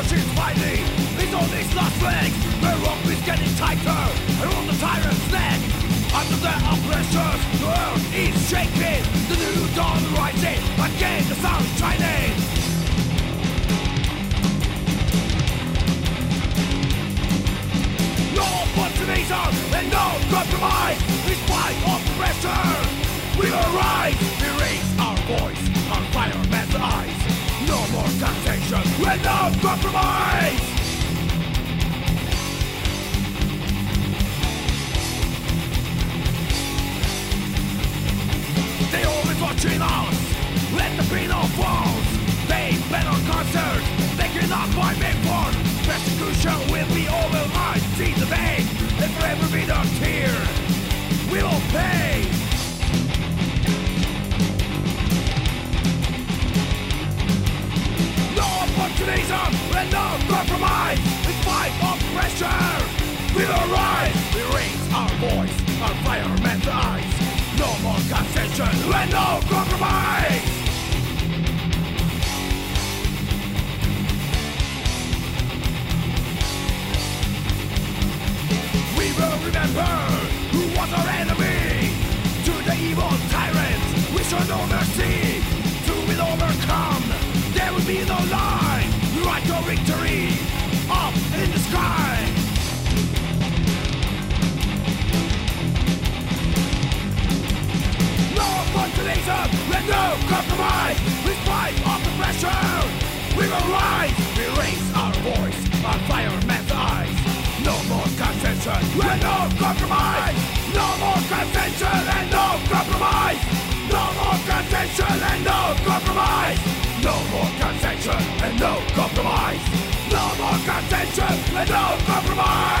Perishing fighting. It's all these last legs The rope is getting tighter. Around the tyrant's neck. Under their oppressors, the earth is shaking. No compromise. They always watching us. Let the be no concession and no compromise. We will remember who was our enemy. To the evil tyrants, we show no mercy. To will overcome, there will be no lie. Right to victory, up in the sky. Compromise. In spite of the pressure, we will rise. We raise our voice, our fireman's eyes. No more concession and no compromise. No more concession and no compromise. No more concession and no compromise. No more concession and no compromise. No more concession and no compromise.